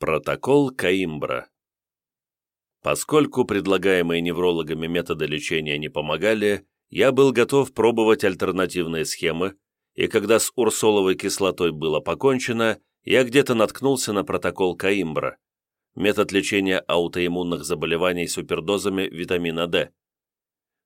Протокол Каимбра Поскольку предлагаемые неврологами методы лечения не помогали, я был готов пробовать альтернативные схемы, и когда с урсоловой кислотой было покончено, я где-то наткнулся на протокол Каимбра, метод лечения аутоиммунных заболеваний супердозами витамина D.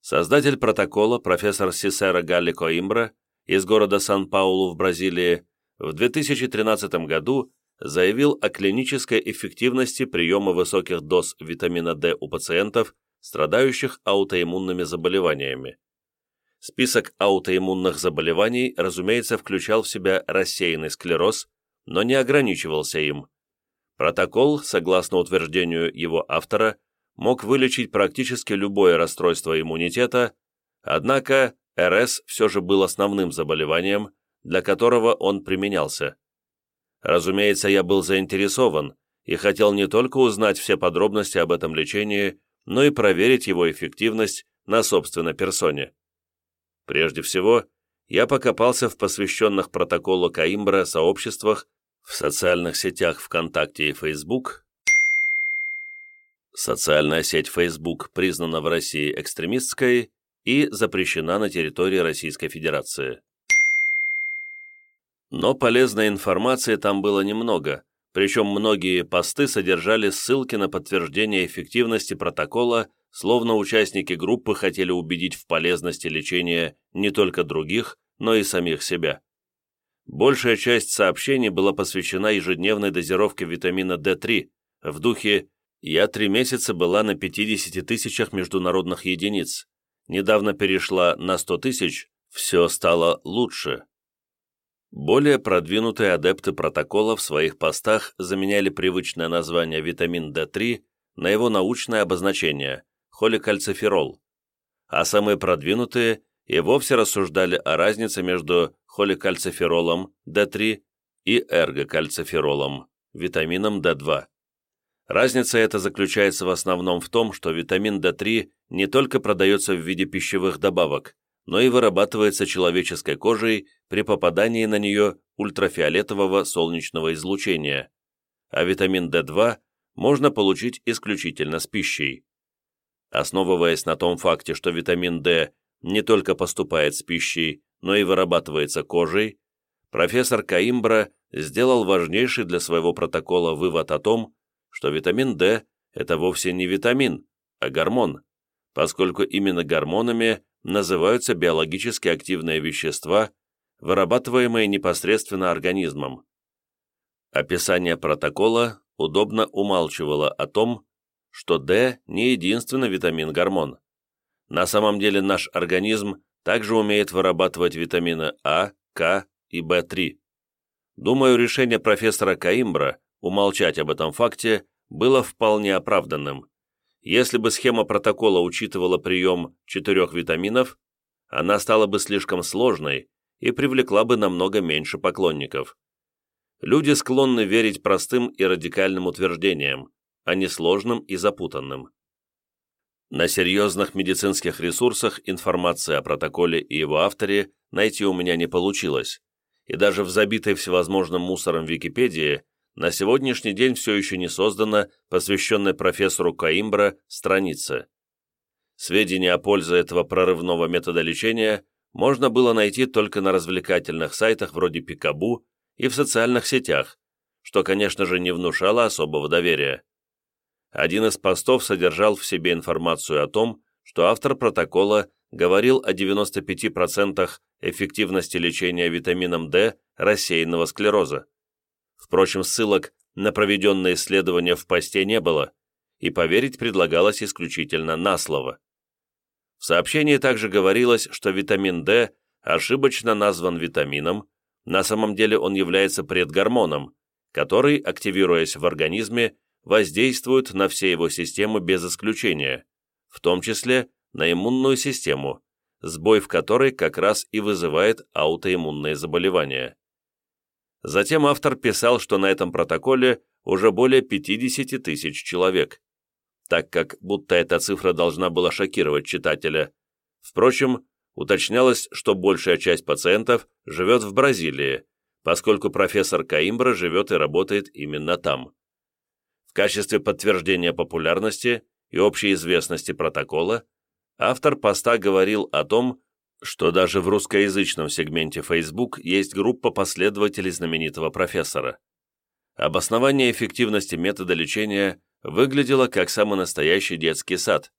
Создатель протокола, профессор Сисера Галли Коимбра из города Сан-Паулу в Бразилии, в 2013 году заявил о клинической эффективности приема высоких доз витамина D у пациентов, страдающих аутоиммунными заболеваниями. Список аутоиммунных заболеваний, разумеется, включал в себя рассеянный склероз, но не ограничивался им. Протокол, согласно утверждению его автора, мог вылечить практически любое расстройство иммунитета, однако РС все же был основным заболеванием, для которого он применялся. Разумеется, я был заинтересован и хотел не только узнать все подробности об этом лечении, но и проверить его эффективность на собственной персоне. Прежде всего, я покопался в посвященных протоколу Каимбра сообществах в социальных сетях ВКонтакте и Facebook. Социальная сеть Facebook признана в России экстремистской и запрещена на территории Российской Федерации. Но полезной информации там было немного, причем многие посты содержали ссылки на подтверждение эффективности протокола, словно участники группы хотели убедить в полезности лечения не только других, но и самих себя. Большая часть сообщений была посвящена ежедневной дозировке витамина D3 в духе «Я три месяца была на 50 тысячах международных единиц, недавно перешла на 100 тысяч, все стало лучше». Более продвинутые адепты протокола в своих постах заменяли привычное название витамин D3 на его научное обозначение – холикальциферол, а самые продвинутые и вовсе рассуждали о разнице между холикальциферолом D3 и эргокальциферолом, витамином D2. Разница эта заключается в основном в том, что витамин D3 не только продается в виде пищевых добавок, но и вырабатывается человеческой кожей при попадании на нее ультрафиолетового солнечного излучения, а витамин D2 можно получить исключительно с пищей. Основываясь на том факте, что витамин D не только поступает с пищей, но и вырабатывается кожей, профессор Каимбра сделал важнейший для своего протокола вывод о том, что витамин D – это вовсе не витамин, а гормон, поскольку именно гормонами называются биологически активные вещества, вырабатываемые непосредственно организмом. Описание протокола удобно умалчивало о том, что D не единственный витамин-гормон. На самом деле наш организм также умеет вырабатывать витамины А, К и В3. Думаю, решение профессора Каимбра умолчать об этом факте было вполне оправданным. Если бы схема протокола учитывала прием четырех витаминов, она стала бы слишком сложной и привлекла бы намного меньше поклонников. Люди склонны верить простым и радикальным утверждениям, а не сложным и запутанным. На серьезных медицинских ресурсах информации о протоколе и его авторе найти у меня не получилось, и даже в забитой всевозможным мусором Википедии на сегодняшний день все еще не создана посвященная профессору Каимбра страница. Сведения о пользе этого прорывного метода лечения можно было найти только на развлекательных сайтах вроде Пикабу и в социальных сетях, что, конечно же, не внушало особого доверия. Один из постов содержал в себе информацию о том, что автор протокола говорил о 95% эффективности лечения витамином D рассеянного склероза. Впрочем, ссылок на проведенные исследования в посте не было, и поверить предлагалось исключительно на слово. В сообщении также говорилось, что витамин D ошибочно назван витамином, на самом деле он является предгормоном, который, активируясь в организме, воздействует на все его системы без исключения, в том числе на иммунную систему, сбой в которой как раз и вызывает аутоиммунные заболевания. Затем автор писал, что на этом протоколе уже более 50 тысяч человек, так как будто эта цифра должна была шокировать читателя. Впрочем, уточнялось, что большая часть пациентов живет в Бразилии, поскольку профессор Каимбра живет и работает именно там. качестве подтверждения популярности и общей известности протокола автор поста говорил о том, что даже в русскоязычном сегменте Facebook есть группа последователей знаменитого профессора. Обоснование эффективности метода лечения выглядело как самый настоящий детский сад,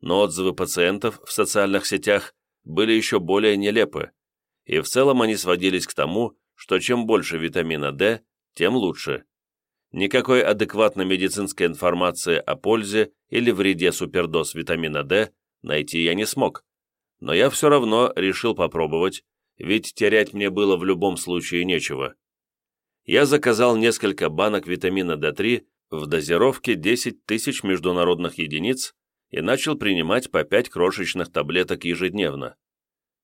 но отзывы пациентов в социальных сетях были еще более нелепы, и в целом они сводились к тому, что чем больше витамина D, тем лучше. Никакой адекватной медицинской информации о пользе или вреде супердоз витамина D найти я не смог, но я все равно решил попробовать, ведь терять мне было в любом случае нечего. Я заказал несколько банок витамина D3 в дозировке 10 тысяч международных единиц и начал принимать по 5 крошечных таблеток ежедневно.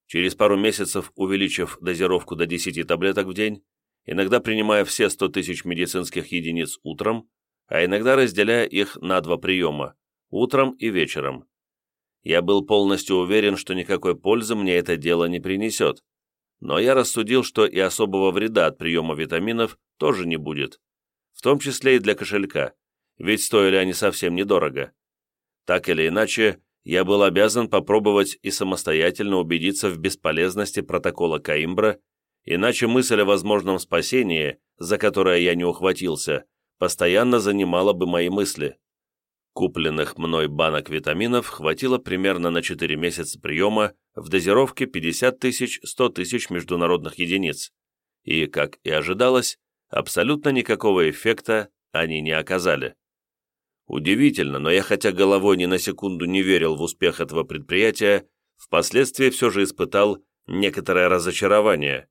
Через пару месяцев, увеличив дозировку до 10 таблеток в день, иногда принимая все 100 тысяч медицинских единиц утром, а иногда разделяя их на два приема – утром и вечером. Я был полностью уверен, что никакой пользы мне это дело не принесет, но я рассудил, что и особого вреда от приема витаминов тоже не будет, в том числе и для кошелька, ведь стоили они совсем недорого. Так или иначе, я был обязан попробовать и самостоятельно убедиться в бесполезности протокола Каимбра, иначе мысль о возможном спасении, за которое я не ухватился, постоянно занимала бы мои мысли. Купленных мной банок витаминов хватило примерно на 4 месяца приема в дозировке 50 тысяч 100 тысяч международных единиц, и, как и ожидалось, абсолютно никакого эффекта они не оказали. Удивительно, но я хотя головой ни на секунду не верил в успех этого предприятия, впоследствии все же испытал некоторое разочарование.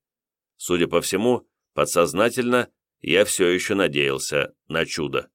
Судя по всему, подсознательно я все еще надеялся на чудо.